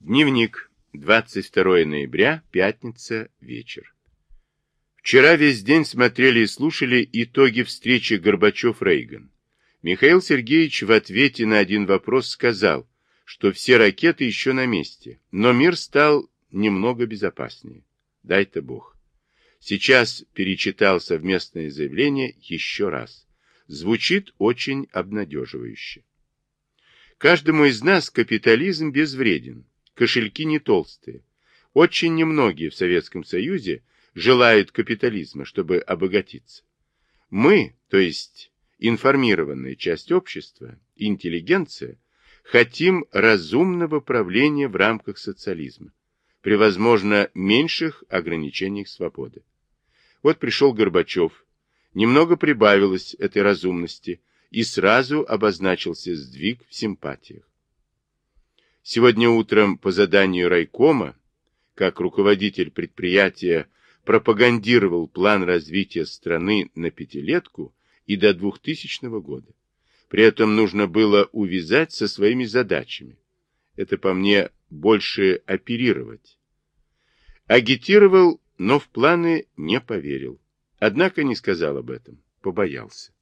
Дневник. 22 ноября, пятница, вечер. Вчера весь день смотрели и слушали итоги встречи Горбачев-Рейган. Михаил Сергеевич в ответе на один вопрос сказал, что все ракеты еще на месте, но мир стал немного безопаснее. Дай-то Бог. Сейчас перечитал совместное заявление еще раз. Звучит очень обнадеживающе. Каждому из нас капитализм безвреден кошельки не толстые. Очень немногие в Советском Союзе желают капитализма, чтобы обогатиться. Мы, то есть информированная часть общества, интеллигенция, хотим разумного правления в рамках социализма, при, возможно, меньших ограничениях свободы. Вот пришел Горбачев, немного прибавилось этой разумности, и сразу обозначился сдвиг в симпатиях. Сегодня утром по заданию райкома, как руководитель предприятия, пропагандировал план развития страны на пятилетку и до 2000 года. При этом нужно было увязать со своими задачами. Это по мне больше оперировать. Агитировал, но в планы не поверил. Однако не сказал об этом, побоялся.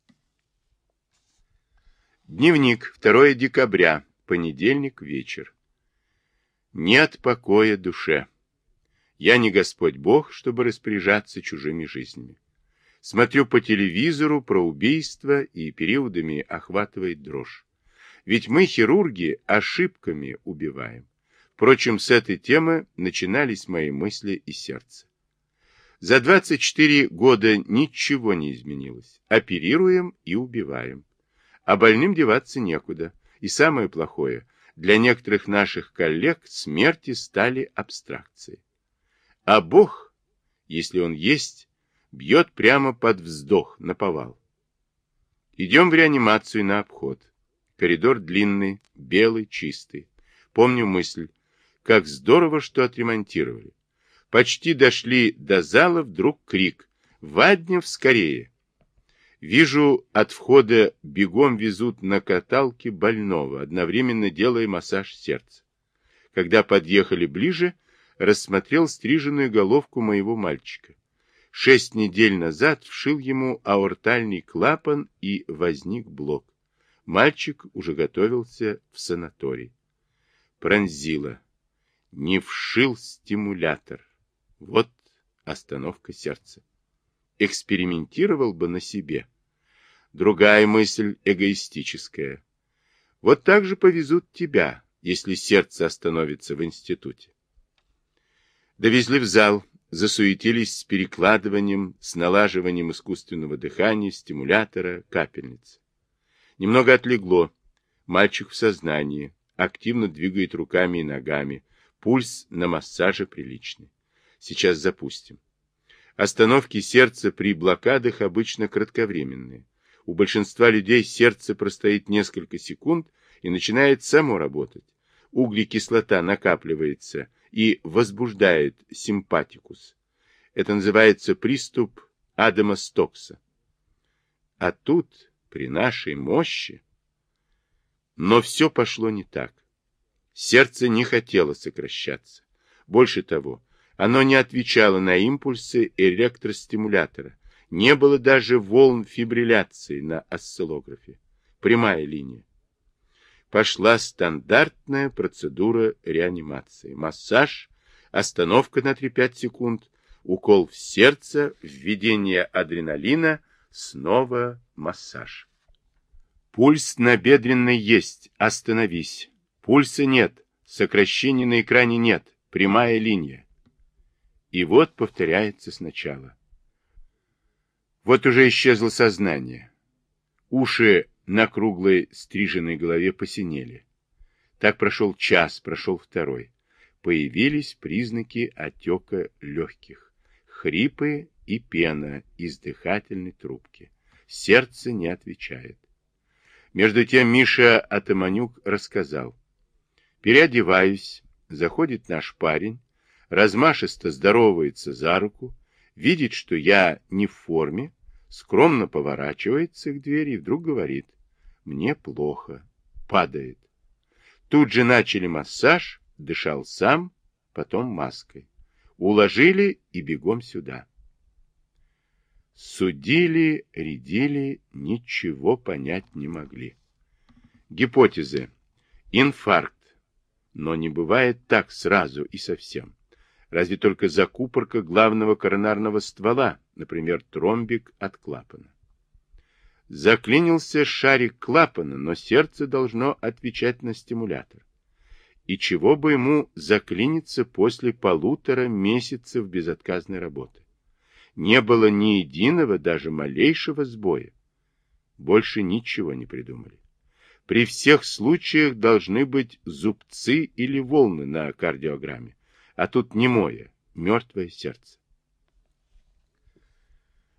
Дневник, 2 декабря, понедельник, вечер. Нет покоя душе. Я не Господь Бог, чтобы распоряжаться чужими жизнями. Смотрю по телевизору про убийства и периодами охватывает дрожь. Ведь мы, хирурги, ошибками убиваем. Впрочем, с этой темы начинались мои мысли и сердце. За 24 года ничего не изменилось. Оперируем и убиваем. А больным деваться некуда. И самое плохое – для некоторых наших коллег смерти стали абстракцией. А Бог, если Он есть, бьет прямо под вздох, на повал. Идем в реанимацию на обход. Коридор длинный, белый, чистый. Помню мысль, как здорово, что отремонтировали. Почти дошли до зала, вдруг крик «Ваднев, скорее!» Вижу, от входа бегом везут на каталке больного, одновременно делая массаж сердца. Когда подъехали ближе, рассмотрел стриженную головку моего мальчика. Шесть недель назад вшил ему аортальный клапан и возник блок. Мальчик уже готовился в санаторий. Пронзило. Не вшил стимулятор. Вот остановка сердца экспериментировал бы на себе. Другая мысль эгоистическая. Вот так же повезут тебя, если сердце остановится в институте. Довезли в зал, засуетились с перекладыванием, с налаживанием искусственного дыхания, стимулятора, капельницы. Немного отлегло. Мальчик в сознании, активно двигает руками и ногами. Пульс на массаже приличный. Сейчас запустим. Остановки сердца при блокадах обычно кратковременные. У большинства людей сердце простоит несколько секунд и начинает само работать. Углекислота накапливается и возбуждает симпатикус. Это называется приступ Адама Стокса. А тут, при нашей мощи... Но все пошло не так. Сердце не хотело сокращаться. Больше того, оно не отвечало на импульсы электростимулятора. Не было даже волн фибрилляции на осциллографе. Прямая линия. Пошла стандартная процедура реанимации. Массаж, остановка на 3-5 секунд, укол в сердце, введение адреналина, снова массаж. Пульс на бедренной есть, остановись. Пульса нет, сокращения на экране нет, прямая линия. И вот повторяется сначала. Вот уже исчезло сознание. Уши на круглой стриженной голове посинели. Так прошел час, прошел второй. Появились признаки отека легких. Хрипы и пена из дыхательной трубки. Сердце не отвечает. Между тем Миша Атаманюк рассказал. Переодеваюсь, заходит наш парень, размашисто здоровается за руку, видит, что я не в форме, скромно поворачивается к двери и вдруг говорит «Мне плохо», падает. Тут же начали массаж, дышал сам, потом маской. Уложили и бегом сюда. Судили, рядили, ничего понять не могли. Гипотезы. Инфаркт. Но не бывает так сразу и совсем. Разве только закупорка главного коронарного ствола, например, тромбик от клапана. Заклинился шарик клапана, но сердце должно отвечать на стимулятор. И чего бы ему заклиниться после полутора месяцев безотказной работы? Не было ни единого, даже малейшего сбоя. Больше ничего не придумали. При всех случаях должны быть зубцы или волны на кардиограмме, а тут немое, мертвое сердце.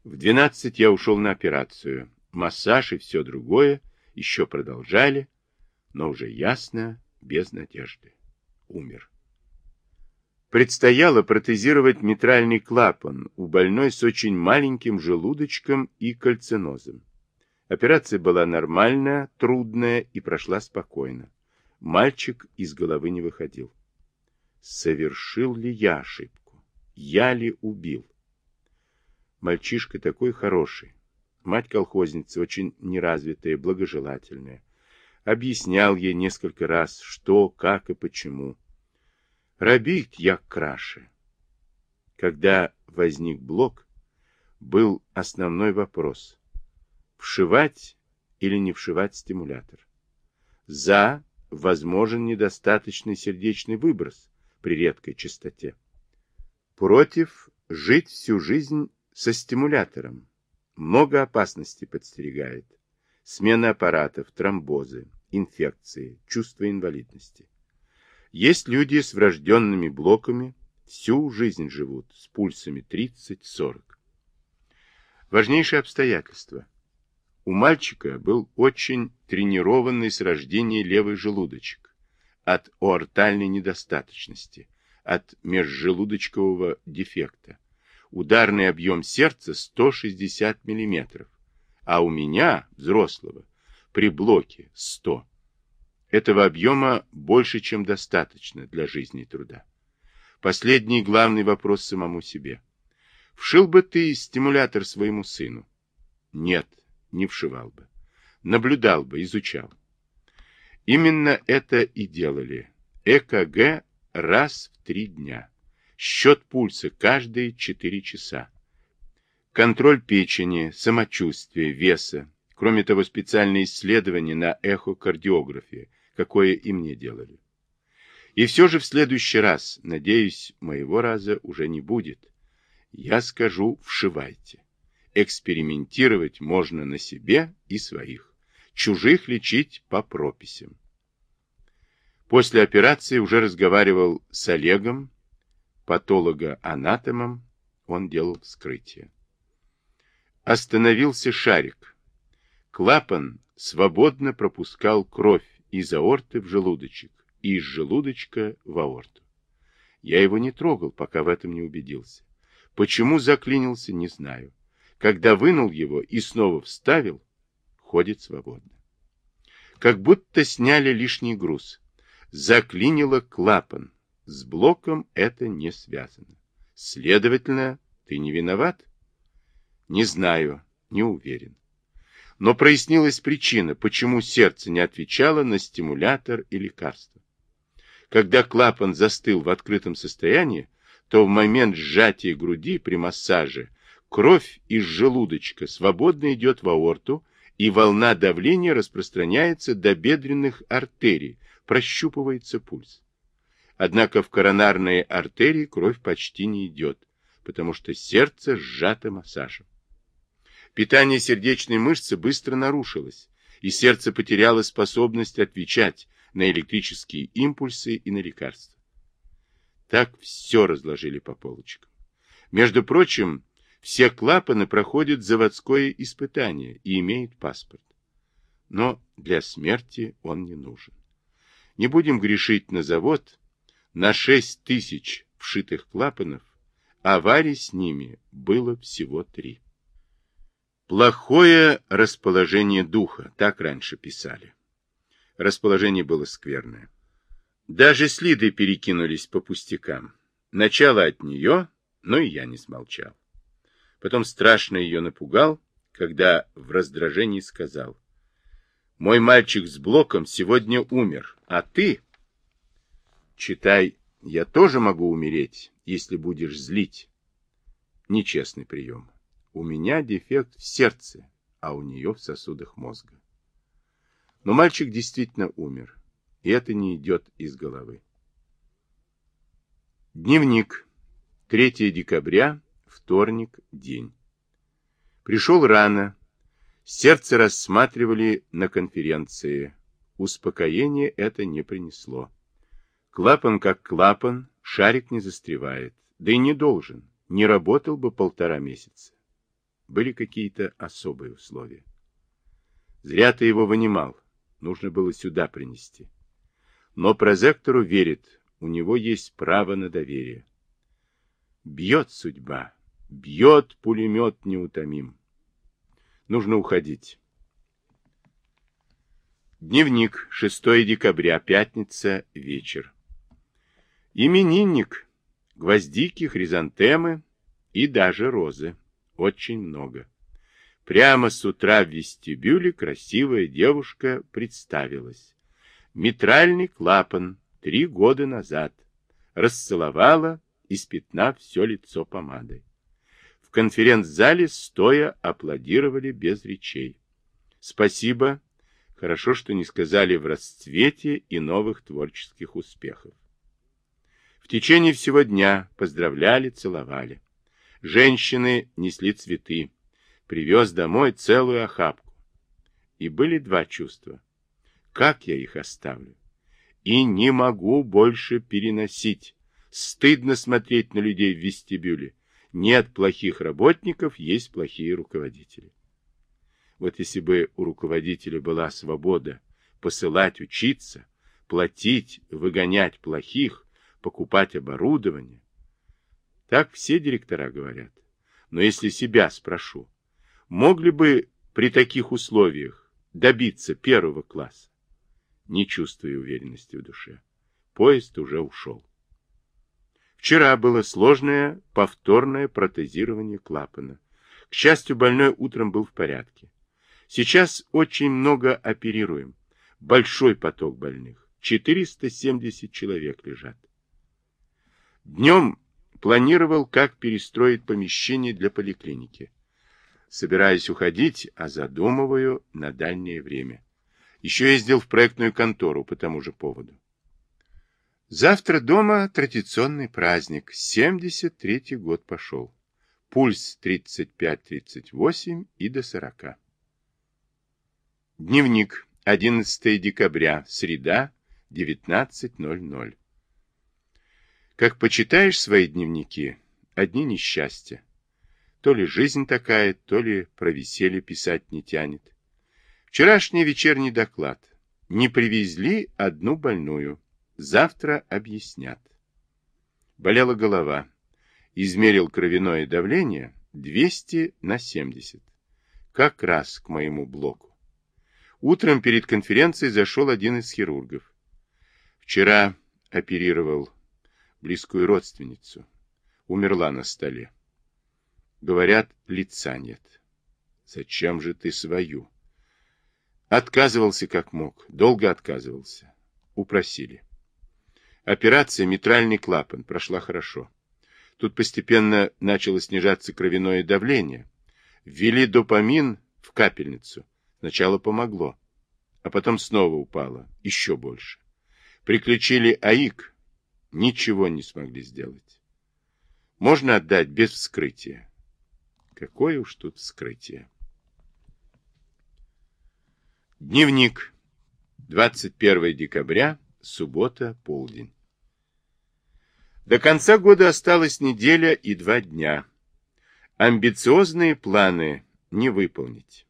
В двенадцать я ушел на операцию. Массаж и все другое еще продолжали, но уже ясно, без надежды. Умер. Предстояло протезировать митральный клапан у больной с очень маленьким желудочком и кальцинозом. Операция была нормальная, трудная и прошла спокойно. Мальчик из головы не выходил. Совершил ли я ошибку? Я ли убил? Мальчишка такой хороший. Мать колхозница очень неразвитая, благожелательная. Объяснял ей несколько раз, что, как и почему. Робить я краше. Когда возник блок, был основной вопрос. Вшивать или не вшивать стимулятор? За возможен недостаточный сердечный выброс при редкой частоте. Против жить всю жизнь со стимулятором. Много опасностей подстерегает. Смена аппаратов, тромбозы, инфекции, чувство инвалидности. Есть люди с врожденными блоками, всю жизнь живут с пульсами 30-40. Важнейшее обстоятельство. У мальчика был очень тренированный с рождения левый желудочек от оортальной недостаточности, от межжелудочкового дефекта. Ударный объем сердца 160 мм, а у меня, взрослого, при блоке 100 этого объема больше, чем достаточно для жизни и труда. Последний главный вопрос самому себе. Вшил бы ты стимулятор своему сыну? Нет, не вшивал бы. Наблюдал бы, изучал. Именно это и делали. ЭКГ раз в три дня. Счет пульса каждые четыре часа. Контроль печени, самочувствия, веса. Кроме того, специальные исследования на эхокардиографии, какое и мне делали. И все же в следующий раз, надеюсь, моего раза уже не будет. Я скажу, вшивайте. Экспериментировать можно на себе и своих. Чужих лечить по прописям. После операции уже разговаривал с Олегом, патолога-анатомом, он делал вскрытие. Остановился шарик. Клапан свободно пропускал кровь из аорты в желудочек и из желудочка в аорту. Я его не трогал, пока в этом не убедился. Почему заклинился, не знаю. Когда вынул его и снова вставил, ходит свободно. Как будто сняли лишний груз. Заклинило клапан. С блоком это не связано. Следовательно, ты не виноват? Не знаю, не уверен но прояснилась причина, почему сердце не отвечало на стимулятор и лекарство. Когда клапан застыл в открытом состоянии, то в момент сжатия груди при массаже кровь из желудочка свободно идет в аорту, и волна давления распространяется до бедренных артерий, прощупывается пульс. Однако в коронарные артерии кровь почти не идет, потому что сердце сжато массажем. Питание сердечной мышцы быстро нарушилось, и сердце потеряло способность отвечать на электрические импульсы и на лекарства. Так все разложили по полочкам. Между прочим, все клапаны проходят заводское испытание и имеют паспорт. Но для смерти он не нужен. Не будем грешить на завод. На 6 тысяч вшитых клапанов аварий с ними было всего три. Плохое расположение духа, так раньше писали. Расположение было скверное. Даже с Лидой перекинулись по пустякам. Начало от нее, но и я не смолчал. Потом страшно ее напугал, когда в раздражении сказал. «Мой мальчик с блоком сегодня умер, а ты...» «Читай, я тоже могу умереть, если будешь злить». Нечестный прием. У меня дефект в сердце, а у нее в сосудах мозга. Но мальчик действительно умер, и это не идет из головы. Дневник. 3 декабря, вторник, день. Пришел рано. Сердце рассматривали на конференции. Успокоение это не принесло. Клапан как клапан, шарик не застревает. Да и не должен. Не работал бы полтора месяца. Были какие-то особые условия. Зря ты его вынимал. Нужно было сюда принести. Но прозектору верит. У него есть право на доверие. Бьет судьба. Бьет пулемет неутомим. Нужно уходить. Дневник. 6 декабря. Пятница. Вечер. Именинник. Гвоздики, хризантемы и даже розы. Очень много. Прямо с утра в вестибюле красивая девушка представилась. Митральный клапан три года назад. Расцеловала, испятнав все лицо помадой. В конференц-зале стоя аплодировали без речей. Спасибо. Хорошо, что не сказали в расцвете и новых творческих успехов. В течение всего дня поздравляли, целовали. Женщины несли цветы. Привез домой целую охапку. И были два чувства. Как я их оставлю? И не могу больше переносить. Стыдно смотреть на людей в вестибюле. Нет плохих работников, есть плохие руководители. Вот если бы у руководителя была свобода посылать учиться, платить, выгонять плохих, покупать оборудование. Так все директора говорят. Но если себя спрошу, мог ли бы при таких условиях добиться первого класса? Не чувствую уверенности в душе. Поезд уже ушел. Вчера было сложное повторное протезирование клапана. К счастью, больной утром был в порядке. Сейчас очень много оперируем. Большой поток больных. 470 человек лежат. Днем планировал, как перестроить помещение для поликлиники. Собираюсь уходить, а задумываю на дальнее время. Еще ездил в проектную контору по тому же поводу. Завтра дома традиционный праздник. 73-й год пошел. Пульс 35-38 и до 40. Дневник. 11 декабря. Среда. 19.00. Как почитаешь свои дневники, одни несчастья. То ли жизнь такая, то ли про веселье писать не тянет. Вчерашний вечерний доклад. Не привезли одну больную. Завтра объяснят. Болела голова. Измерил кровяное давление 200 на 70. Как раз к моему блоку. Утром перед конференцией зашел один из хирургов. Вчера оперировал близкую родственницу. Умерла на столе. Говорят, лица нет. Зачем же ты свою? Отказывался как мог. Долго отказывался. Упросили. Операция «Митральный клапан» прошла хорошо. Тут постепенно начало снижаться кровяное давление. Ввели допамин в капельницу. Сначала помогло, а потом снова упало, еще больше. Приключили АИК, ничего не смогли сделать. Можно отдать без вскрытия. Какое уж тут вскрытие. Дневник. 21 декабря, суббота, полдень. До конца года осталась неделя и два дня. Амбициозные планы не выполнить.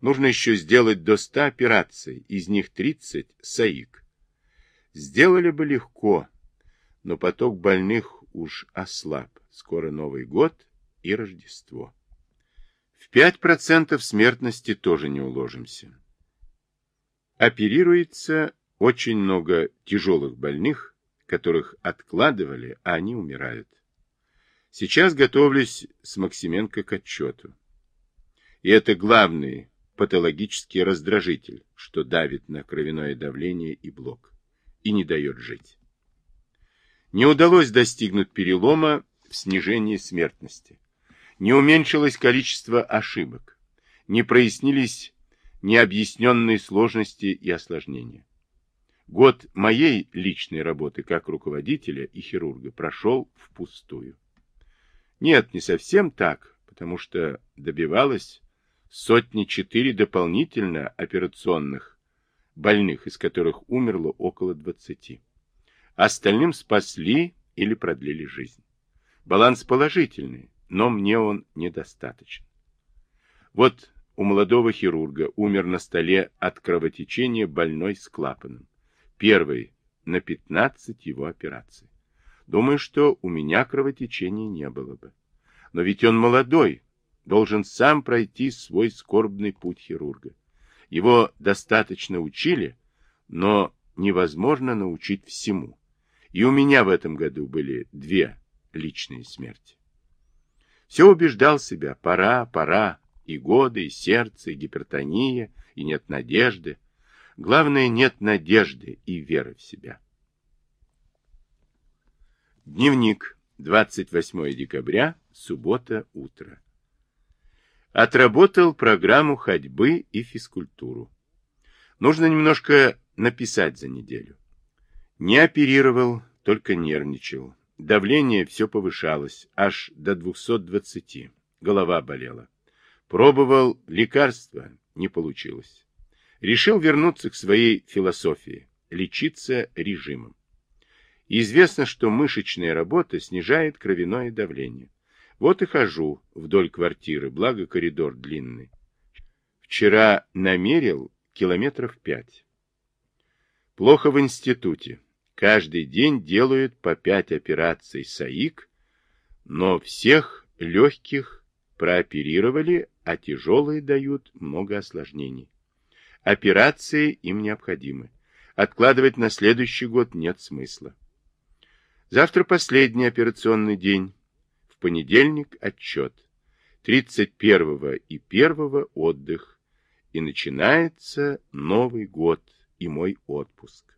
Нужно еще сделать до 100 операций, из них 30 САИК. Сделали бы легко, но поток больных уж ослаб. Скоро Новый год и Рождество. В 5% смертности тоже не уложимся. Оперируется Очень много тяжелых больных, которых откладывали, а они умирают. Сейчас готовлюсь с Максименко к отчету. И это главный патологический раздражитель, что давит на кровяное давление и блок, и не дает жить. Не удалось достигнуть перелома в снижении смертности. Не уменьшилось количество ошибок. Не прояснились необъясненные сложности и осложнения. Год моей личной работы как руководителя и хирурга прошел впустую. Нет, не совсем так, потому что добивалась сотни четыре дополнительно операционных больных, из которых умерло около двадцати. Остальным спасли или продлили жизнь. Баланс положительный, но мне он недостаточен. Вот у молодого хирурга умер на столе от кровотечения больной с клапаном. Первый на 15 его операций. Думаю, что у меня кровотечения не было бы. Но ведь он молодой, должен сам пройти свой скорбный путь хирурга. Его достаточно учили, но невозможно научить всему. И у меня в этом году были две личные смерти. Все убеждал себя, пора, пора, и годы, и сердце, и гипертония, и нет надежды. Главное, нет надежды и веры в себя. Дневник. 28 декабря, суббота, утро. Отработал программу ходьбы и физкультуру. Нужно немножко написать за неделю. Не оперировал, только нервничал. Давление все повышалось, аж до 220. Голова болела. Пробовал лекарства, не получилось. Решил вернуться к своей философии, лечиться режимом. Известно, что мышечная работа снижает кровяное давление. Вот и хожу вдоль квартиры, благо коридор длинный. Вчера намерил километров пять. Плохо в институте. Каждый день делают по пять операций САИК, но всех легких прооперировали, а тяжелые дают много осложнений. Операции им необходимы. Откладывать на следующий год нет смысла. Завтра последний операционный день понедельник отчет. 31 и 1 отдых. И начинается Новый год и мой отпуск.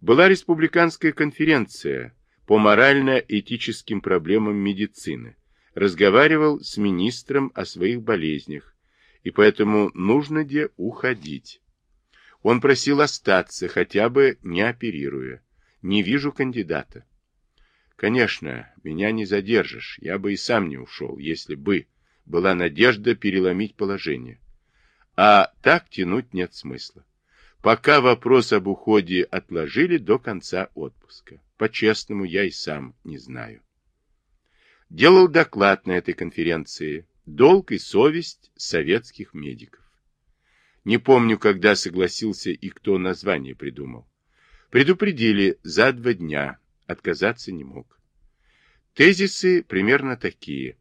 Была республиканская конференция по морально-этическим проблемам медицины. Разговаривал с министром о своих болезнях, и поэтому нужно где уходить. Он просил остаться, хотя бы не оперируя. Не вижу кандидата. Конечно, меня не задержишь, я бы и сам не ушел, если бы была надежда переломить положение. А так тянуть нет смысла. Пока вопрос об уходе отложили до конца отпуска. По-честному, я и сам не знаю. Делал доклад на этой конференции «Долг и совесть советских медиков». Не помню, когда согласился и кто название придумал. Предупредили за два дня, отказаться не мог. Тезисы примерно такие.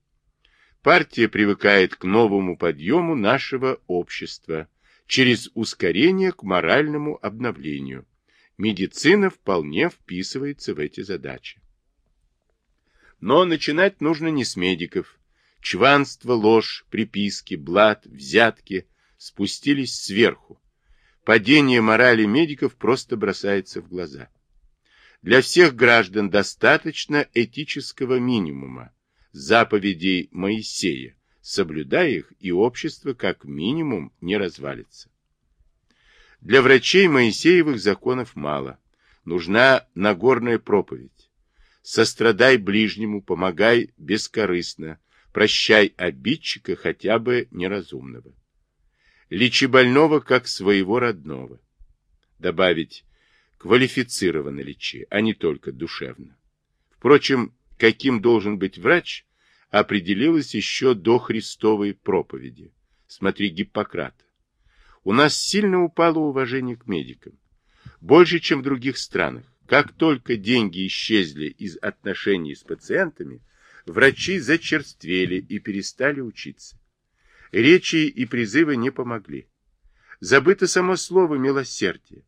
Партия привыкает к новому подъему нашего общества через ускорение к моральному обновлению. Медицина вполне вписывается в эти задачи. Но начинать нужно не с медиков. Чванство, ложь, приписки, блат, взятки спустились сверху. Падение морали медиков просто бросается в глаза. Для всех граждан достаточно этического минимума, заповедей Моисея, соблюдая их, и общество как минимум не развалится. Для врачей Моисеевых законов мало. Нужна Нагорная проповедь. Сострадай ближнему, помогай бескорыстно, прощай обидчика хотя бы неразумного. Лечи больного как своего родного. Добавить квалифицированно лечи, а не только душевно. Впрочем, каким должен быть врач, определилось еще до Христовой проповеди. Смотри Гиппократа. У нас сильно упало уважение к медикам. Больше, чем в других странах. Как только деньги исчезли из отношений с пациентами, врачи зачерствели и перестали учиться. Речи и призывы не помогли. Забыто само слово «милосердие».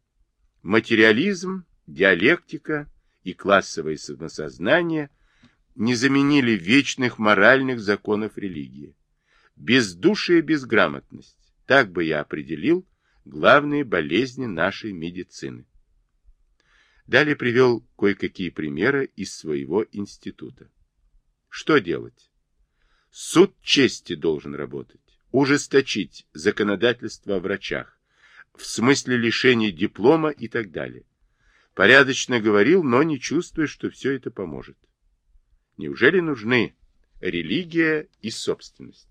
Материализм, диалектика и классовое самосознание не заменили вечных моральных законов религии. Бездушие и безграмотность, так бы я определил главные болезни нашей медицины. Далее привел кое-какие примеры из своего института. Что делать? Суд чести должен работать, ужесточить законодательство о врачах, в смысле лишения диплома и так далее. Порядочно говорил, но не чувствуя, что все это поможет. Неужели нужны религия и собственность?